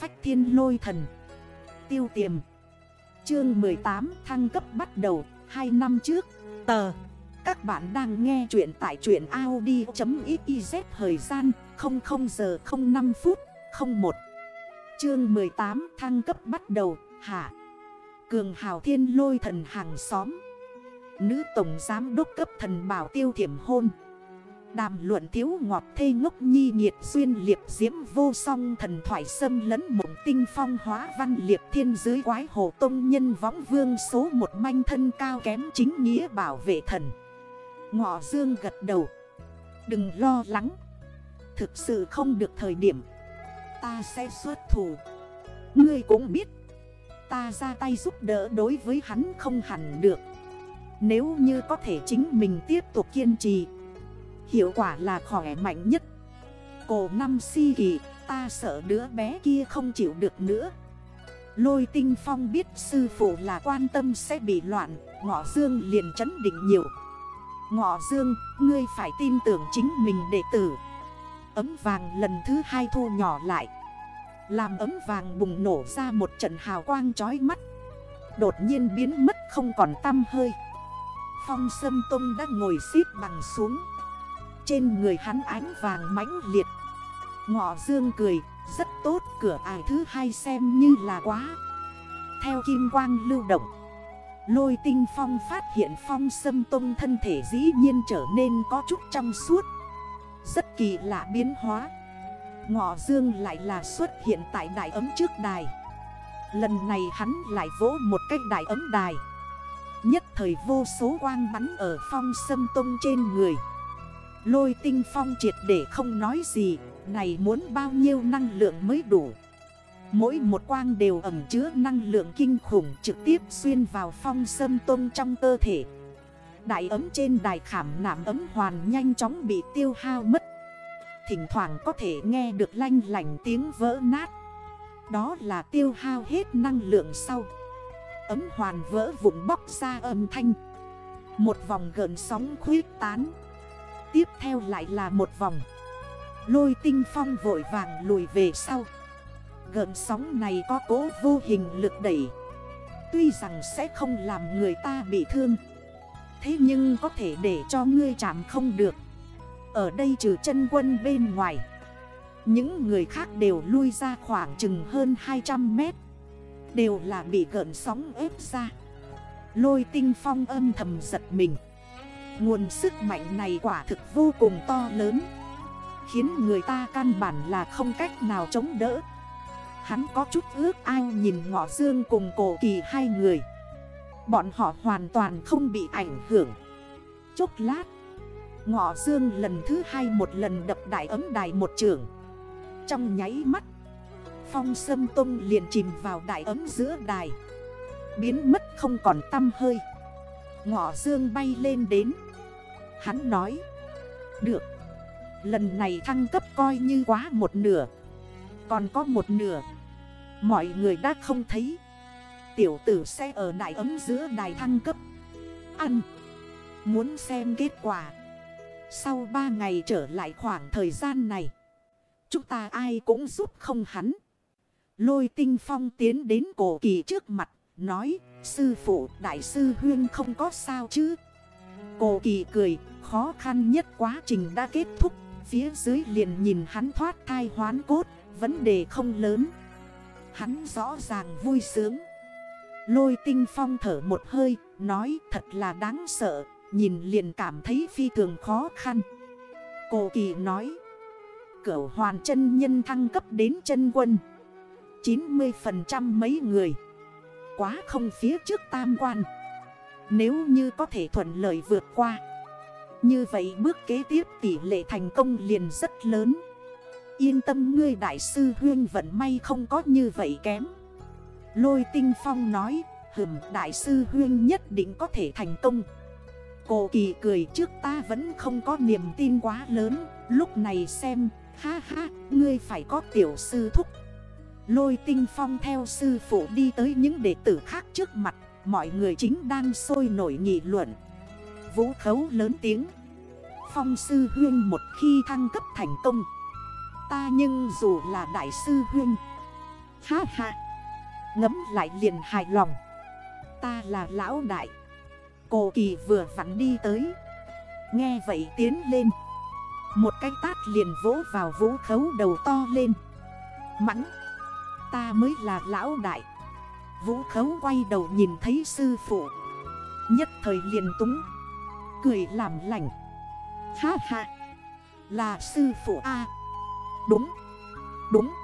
phách thiên lôi thần. Tiêu tiềm. Chương 18 thăng cấp bắt đầu 2 năm trước. Tờ. Các bạn đang nghe chuyện tại chuyện Audi.xyz Thời gian 00 giờ 05 phút 01 Chương 18 thăng cấp bắt đầu, Hạ. Cường hào thiên lôi thần hàng xóm. Nữ tổng giám đốc cấp thần bảo tiêu thiểm hôn. Đàm luận thiếu ngọt thê ngốc nhi nhiệt xuyên liệp diễm vô song thần thoại xâm lấn mộng tinh phong hóa văn liệp thiên dưới quái hồ tông nhân võng vương số một manh thân cao kém chính nghĩa bảo vệ thần. Ngọ dương gật đầu. Đừng lo lắng. Thực sự không được thời điểm. Ta sẽ xuất thủ. Ngươi cũng biết. Ta ra tay giúp đỡ đối với hắn không hẳn được. Nếu như có thể chính mình tiếp tục kiên trì. Hiệu quả là khỏe mạnh nhất. Cổ năm si kỳ, Ta sợ đứa bé kia không chịu được nữa. Lôi tinh phong biết sư phụ là quan tâm sẽ bị loạn, Ngọ dương liền chấn định nhiều. Ngọ dương, Ngươi phải tin tưởng chính mình đệ tử. Ấm vàng lần thứ hai thu nhỏ lại. Làm ấm vàng bùng nổ ra một trận hào quang chói mắt. Đột nhiên biến mất không còn tăm hơi. Phong Sâm Tông đã ngồi xít bằng xuống trên người hắn ánh vàng mãnh liệt. Ngọ dương cười, Rất tốt, cửa ải thứ hai xem như là quá. Theo kim quang lưu động, Lôi tinh phong phát hiện phong sâm tông thân thể dĩ nhiên trở nên có chút trong suốt. Rất kỳ lạ biến hóa. Ngọ dương lại là xuất hiện tại đại ấm trước đài. Lần này hắn lại vỗ một cách đại ấm đài. Nhất thời vô số quang bắn ở phong sâm tông trên người. Lôi tinh phong triệt để không nói gì, Này muốn bao nhiêu năng lượng mới đủ? Mỗi một quang đều ẩm chứa năng lượng kinh khủng Trực tiếp xuyên vào phong sâm tôn trong cơ thể. Đại ấm trên đài khảm nạm ấm hoàn nhanh chóng bị tiêu hao mất. Thỉnh thoảng có thể nghe được lanh lành tiếng vỡ nát. Đó là tiêu hao hết năng lượng sau. Ấm hoàn vỡ vụn bóc ra âm thanh. Một vòng gần sóng khuyết tán. Tiếp theo lại là một vòng. Lôi tinh phong vội vàng lùi về sau. Gợn sóng này có cố vô hình lực đẩy. Tuy rằng sẽ không làm người ta bị thương. Thế nhưng có thể để cho ngươi chạm không được. Ở đây trừ chân quân bên ngoài, Những người khác đều lui ra khoảng chừng hơn 200 mét. Đều là bị gợn sóng ép ra. Lôi tinh phong âm thầm giật mình. Nguồn sức mạnh này quả thực vô cùng to lớn. Khiến người ta căn bản là không cách nào chống đỡ. Hắn có chút ước ao nhìn ngọ dương cùng cổ kỳ hai người. Bọn họ hoàn toàn không bị ảnh hưởng. Chốc lát, Ngọ dương lần thứ hai một lần đập đại ấm đài một trường. Trong nháy mắt, Phong sâm tung liền chìm vào đại ấm giữa đài. Biến mất không còn tâm hơi. Ngọ dương bay lên đến. Hắn nói, Được. Lần này thăng cấp coi như quá một nửa. Còn có một nửa. Mọi người đã không thấy. Tiểu tử sẽ ở đại ấm giữa đài thăng cấp. Ăn. Muốn xem kết quả. Sau 3 ngày trở lại khoảng thời gian này, Chúng ta ai cũng giúp không hắn. Lôi tinh phong tiến đến cổ kỳ trước mặt, Nói, Sư phụ, đại sư Huyên không có sao chứ? Cổ kỳ cười Khó khăn nhất quá trình đã kết thúc. Phía dưới liền nhìn hắn thoát thai hoán cốt. Vấn đề không lớn. Hắn rõ ràng vui sướng. Lôi tinh phong thở một hơi, Nói thật là đáng sợ. Nhìn liền cảm thấy phi thường khó khăn. Cổ kỳ nói, Cửu hoàn chân nhân thăng cấp đến chân quân. 90% mấy người. Quá không phía trước tam quan. Nếu như có thể thuận lợi vượt qua như vậy bước kế tiếp tỷ lệ thành công liền rất lớn. Yên tâm ngươi đại sư huyên vận may không có như vậy kém. Lôi tinh phong nói, Hừm, đại sư huyên nhất định có thể thành công. Cổ kỳ cười, trước ta vẫn không có niềm tin quá lớn, Lúc này xem, Ha ha, ngươi phải có tiểu sư thúc. Lôi tinh phong theo sư phụ đi tới những đệ tử khác trước mặt, Mọi người chính đang sôi nổi nghị luận. Vũ khấu lớn tiếng. Phong sư huyên một khi thăng cấp thành công. Ta nhưng dù là đại sư huyên. Ha ha. Ngấm lại liền hài lòng. Ta là lão đại. Cổ kỳ vừa vặn đi tới. Nghe vậy tiến lên. Một cái tát liền vỗ vào vũ khấu đầu to lên. Mắng Ta mới là lão đại. Vũ khấu quay đầu nhìn thấy sư phụ. Nhất thời liền túng. Cười làm lành. Ha ha. Là sư phụ A. Đúng. Đúng.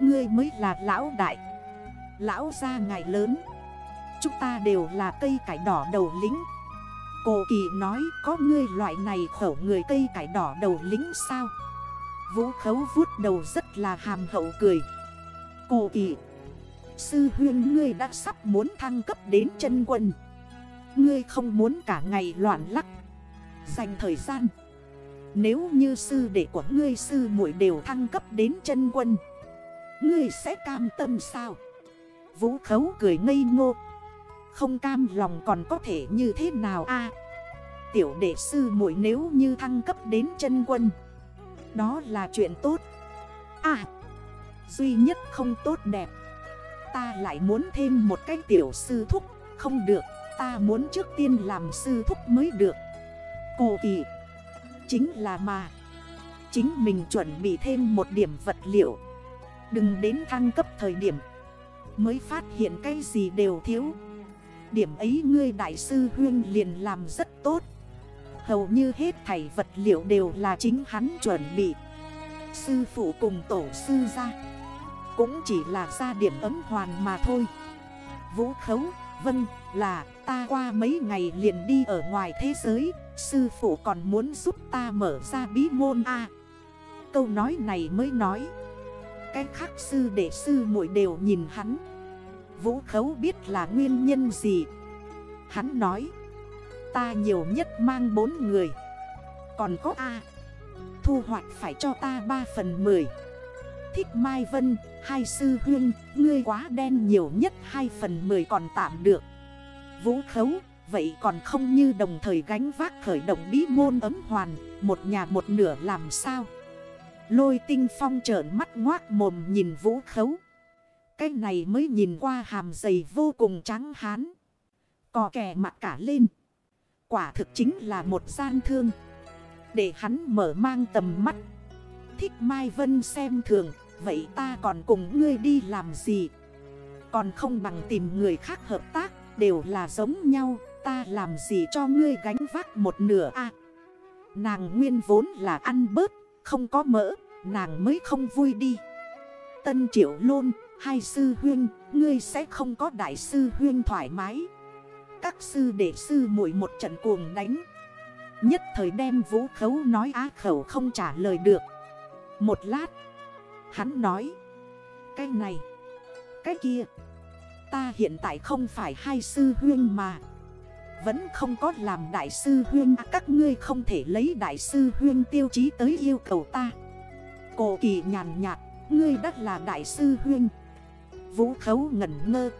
Ngươi mới là lão đại. Lão gia ngài lớn. Chúng ta đều là cây cải đỏ đầu lính. Cổ kỳ nói, có ngươi loại này khẩu người cây cải đỏ đầu lính sao? Vũ khấu vuốt đầu rất là hàm hậu cười. Cổ kỳ. Sư huyên ngươi đã sắp muốn thăng cấp đến chân quân. Ngươi không muốn cả ngày loạn lắc. Dành thời gian. Nếu như sư đệ của ngươi sư muội đều thăng cấp đến chân quân, Ngươi sẽ cam tâm sao? Vũ khấu cười ngây ngô. Không cam lòng còn có thể như thế nào a? Tiểu đệ sư muội nếu như thăng cấp đến chân quân, Đó là chuyện tốt. À Duy nhất không tốt đẹp. Ta lại muốn thêm một cái tiểu sư thúc, Không được. Ta muốn trước tiên làm sư thúc mới được. Cô kỳ Chính là mà. Chính mình chuẩn bị thêm một điểm vật liệu. Đừng đến thăng cấp thời điểm. Mới phát hiện cái gì đều thiếu. Điểm ấy ngươi đại sư Huyên liền làm rất tốt. Hầu như hết thảy vật liệu đều là chính hắn chuẩn bị. Sư phụ cùng tổ sư ra. Cũng chỉ là ra điểm ấm hoàn mà thôi. Vũ khấu, vâng, là ta qua mấy ngày liền đi ở ngoài thế giới. Sư phụ còn muốn giúp ta mở ra bí môn A Câu nói này mới nói. Cái khác sư đệ sư muội đều nhìn hắn. Vũ khấu biết là nguyên nhân gì. Hắn nói Ta nhiều nhất mang bốn người. Còn có A. Thu hoạch phải cho ta 3 phần 10 Thích Mai Vân, Hai sư huyên Ngươi quá đen nhiều nhất 2 phần 10 còn tạm được. Vũ khấu, Vậy còn không như đồng thời gánh vác khởi động bí môn ấm hoàn, Một nhà một nửa làm sao? Lôi tinh phong trởn mắt ngoác mồm nhìn vũ khấu. Cái này mới nhìn qua hàm dày vô cùng trắng hán. Cò kè mặt cả lên. Quả thực chính là một gian thương. Để hắn mở mang tầm mắt. Thích Mai Vân xem thường. Vậy ta còn cùng ngươi đi làm gì? Còn không bằng tìm người khác hợp tác, Đều là giống nhau, Ta làm gì cho ngươi gánh vác một nửa a? Nàng nguyên vốn là ăn bớt, Không có mỡ, Nàng mới không vui đi. Tân triệu lôn, Hai sư huyên Ngươi sẽ không có đại sư huyên thoải mái. Các sư đệ sư muội một trận cuồng đánh. Nhất thời đem vũ khấu nói á khẩu không trả lời được. Một lát Hắn nói, Cái này, Cái kia, Ta hiện tại không phải hai sư huyên mà. Vẫn không có làm đại sư huyên à, Các ngươi không thể lấy đại sư huyên tiêu chí tới yêu cầu ta. Cổ kỳ nhàn nhạt, Ngươi đắt là đại sư huyên. Vũ khấu ngẩn ngơ,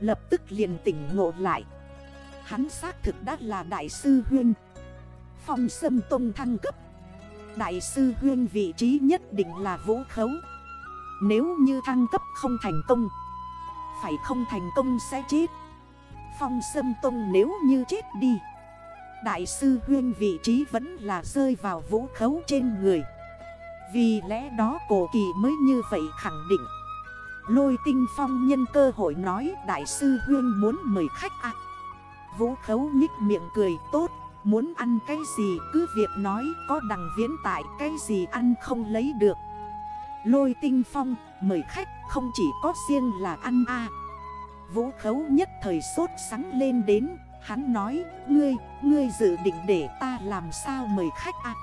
Lập tức liền tỉnh ngộ lại. Hắn xác thực đắt là đại sư huyên. Phong sâm tông thăng cấp Đại sư huyên vị trí nhất định là vũ khấu. Nếu như thăng cấp không thành công, Phải không thành công sẽ chết. Phong sâm tông nếu như chết đi, Đại sư huyên vị trí vẫn là rơi vào vũ khấu trên người. Vì lẽ đó cổ kỳ mới như vậy khẳng định. Lôi tinh phong nhân cơ hội nói, Đại sư huyên muốn mời khách ạ. Vũ khấu nhích miệng cười, tốt Muốn ăn cái gì cứ việc nói có đằng viễn tại cái gì ăn không lấy được. Lôi tinh phong mời khách không chỉ có riêng là ăn a. Vũ khấu nhất thời sốt sắng lên đến Hắn nói ngươi, ngươi dự định để ta làm sao mời khách a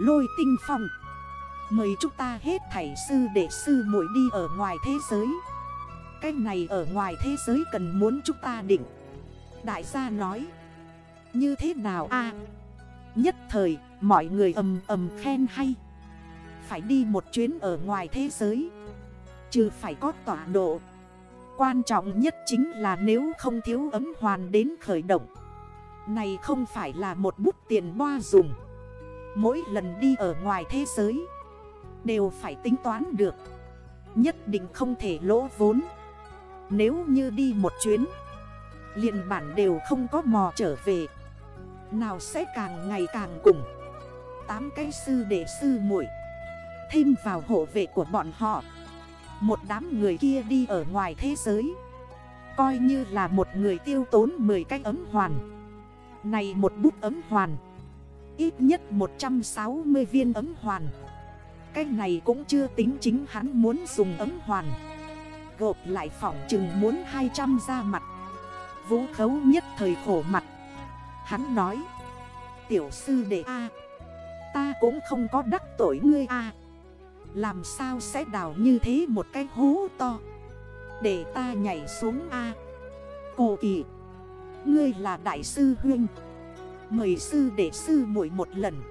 Lôi tinh phong Mời chúng ta hết thảy sư để sư muội đi ở ngoài thế giới. Cái này ở ngoài thế giới cần muốn chúng ta định. Đại gia nói như thế nào a? Nhất thời, mọi người ầm ầm khen hay. Phải đi một chuyến ở ngoài thế giới Chứ phải có tọa độ. Quan trọng nhất chính là nếu không thiếu ấm hoàn đến khởi động. Này không phải là một bút tiền boa dùng. Mỗi lần đi ở ngoài thế giới, Đều phải tính toán được. Nhất định không thể lỗ vốn. Nếu như đi một chuyến, liền bản đều không có mò trở về. Nào sẽ càng ngày càng cùng. Tám cái sư đệ sư muội, Thêm vào hộ vệ của bọn họ. Một đám người kia đi ở ngoài thế giới. Coi như là một người tiêu tốn 10 cái ấm hoàn. Này một bút ấm hoàn, Ít nhất 160 viên ấm hoàn. Cái này cũng chưa tính chính hắn muốn dùng ấm hoàn. Gộp lại phỏng chừng muốn 200 ra mặt. Vũ khấu nhất thời khổ mặt. Hắn nói, Tiểu sư đệ A, Ta cũng không có đắc tội ngươi A. Làm sao sẽ đào như thế một cái hố to? Để ta nhảy xuống A. Cô kỳ, Ngươi là đại sư huynh. Mời sư để sư muội một lần.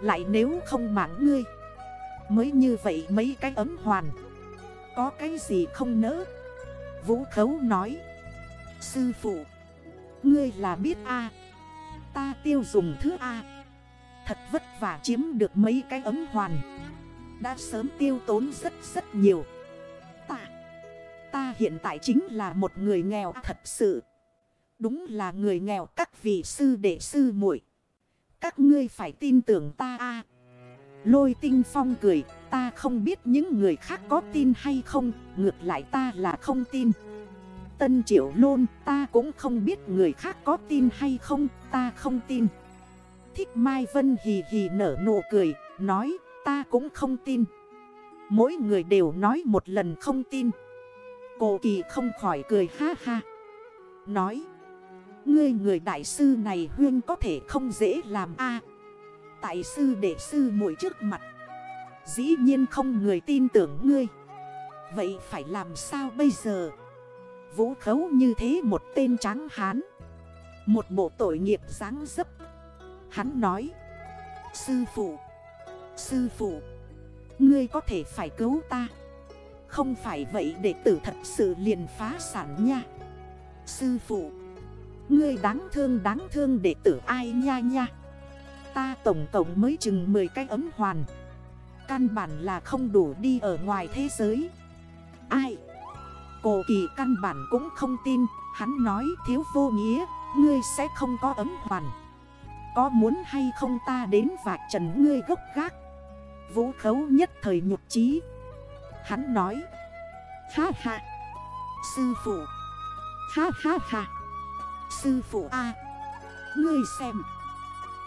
Lại nếu không mảng ngươi, Mới như vậy mấy cái ấm hoàn. Có cái gì không nỡ? Vũ khấu nói, Sư phụ, Ngươi là biết A. Ta tiêu dùng thứ A. Thật vất vả chiếm được mấy cái ấm hoàn. Đã sớm tiêu tốn rất rất nhiều. Ta Ta hiện tại chính là một người nghèo à, thật sự. Đúng là người nghèo, các vị sư đệ sư muội. Các ngươi phải tin tưởng ta a Lôi tinh phong cười, Ta không biết những người khác có tin hay không, Ngược lại ta là không tin. Tân triệu lôn, ta cũng không biết người khác có tin hay không, Ta không tin. Thích Mai Vân hì hì nở nụ cười, Nói, ta cũng không tin. Mỗi người đều nói một lần không tin. Cô kỳ không khỏi cười ha ha. Nói, Ngươi người đại sư này huyên có thể không dễ làm a. Tại sư đệ sư mũi trước mặt, Dĩ nhiên không người tin tưởng ngươi. Vậy phải làm sao bây giờ? Vũ khấu như thế một tên trắng hán. Một bộ tội nghiệp dáng dấp. Hắn nói, Sư phụ Sư phụ, Ngươi có thể phải cứu ta. Không phải vậy đệ tử thật sự liền phá sản nha. Sư phụ, Ngươi đáng thương đáng thương đệ tử ai nha nha. Ta tổng tổng mới chừng 10 cái ấm hoàn. Căn bản là không đủ đi ở ngoài thế giới. Ai Cổ kỳ căn bản cũng không tin. Hắn nói, thiếu vô nghĩa, Ngươi sẽ không có ấm hoàn. Có muốn hay không ta đến vạch trần ngươi gốc gác? Vũ khấu nhất thời nhục trí Hắn nói, Ha ha, Sư phụ. Ha ha ha, Sư phụ A. Ngươi xem,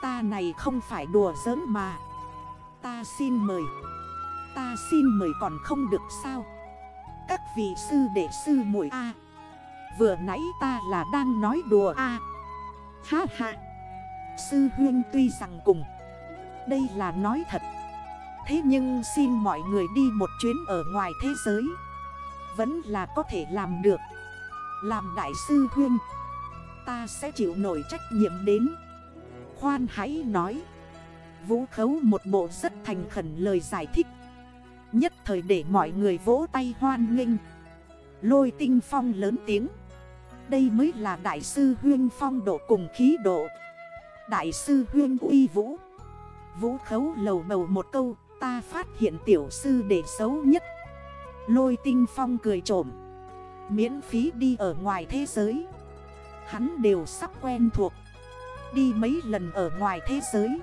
Ta này không phải đùa giỡn mà. Ta xin mời. Ta xin mời còn không được sao? Các vị sư đệ sư muội A. Vừa nãy ta là đang nói đùa A. Ha ha. Sư huyên tuy rằng cùng. Đây là nói thật. Thế nhưng xin mọi người đi một chuyến ở ngoài thế giới. Vẫn là có thể làm được. Làm đại sư huyên. Ta sẽ chịu nổi trách nhiệm đến. Khoan hãy nói. Vũ khấu một bộ rất thành khẩn lời giải thích. Nhất thời để mọi người vỗ tay hoan nghênh. Lôi tinh phong lớn tiếng. Đây mới là đại sư huyên phong độ cùng khí độ. Đại sư huyên uy vũ. Vũ khấu lầu bầu một câu, Ta phát hiện tiểu sư để xấu nhất. Lôi tinh phong cười trộm. Miễn phí đi ở ngoài thế giới. Hắn đều sắp quen thuộc. Đi mấy lần ở ngoài thế giới.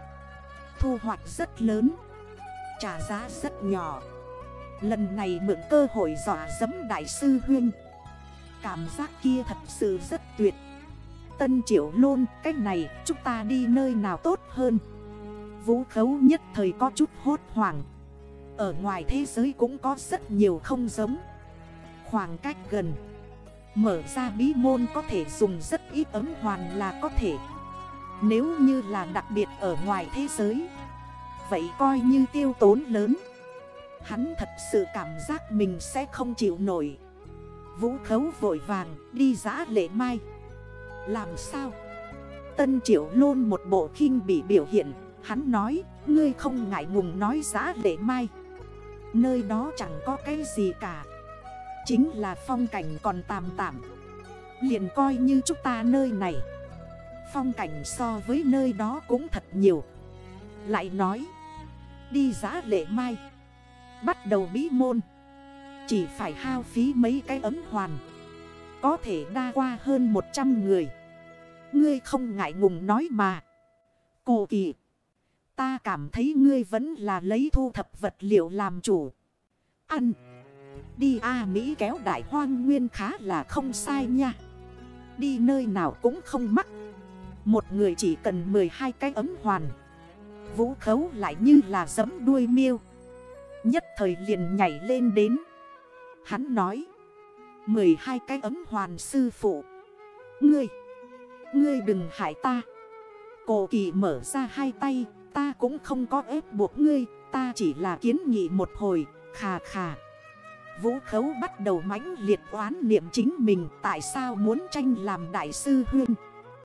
Thu hoạch rất lớn. Trả giá rất nhỏ. Lần này mượn cơ hội dọa dẫm đại sư huyên. Cảm giác kia thật sự rất tuyệt. Tân triệu lôn, cách này chúng ta đi nơi nào tốt hơn? Vũ khấu nhất thời có chút hốt hoảng. Ở ngoài thế giới cũng có rất nhiều không giống. Khoảng cách gần. Mở ra bí môn có thể dùng rất ít ấm hoàn là có thể. Nếu như là đặc biệt ở ngoài thế giới, Vậy coi như tiêu tốn lớn. Hắn thật sự cảm giác mình sẽ không chịu nổi. Vũ khấu vội vàng đi giã lệ mai. Làm sao? Tân triệu luôn một bộ khinh bị biểu hiện. Hắn nói, Ngươi không ngại ngùng nói giã lệ mai. Nơi đó chẳng có cái gì cả. Chính là phong cảnh còn tạm tạm. Liền coi như chúng ta nơi này. Phong cảnh so với nơi đó cũng thật nhiều. Lại nói, Đi giá lệ mai. Bắt đầu bí môn. Chỉ phải hao phí mấy cái ấm hoàn. Có thể đa qua hơn 100 người. Ngươi không ngại ngùng nói mà. Cô kỳ, Ta cảm thấy ngươi vẫn là lấy thu thập vật liệu làm chủ. Ăn. Đi A à, Mỹ kéo đại hoang nguyên khá là không sai nha. Đi nơi nào cũng không mắc. Một người chỉ cần 12 cái ấm hoàn. Vũ khấu lại như là giấm đuôi miêu. Nhất thời liền nhảy lên đến. Hắn nói 12 cái ấm hoàn sư phụ. Ngươi Ngươi đừng hại ta. Cổ kỳ mở ra hai tay, Ta cũng không có ép buộc ngươi, Ta chỉ là kiến nghị một hồi. Khà khà Vũ khấu bắt đầu mãnh liệt oán niệm chính mình Tại sao muốn tranh làm đại sư huyên.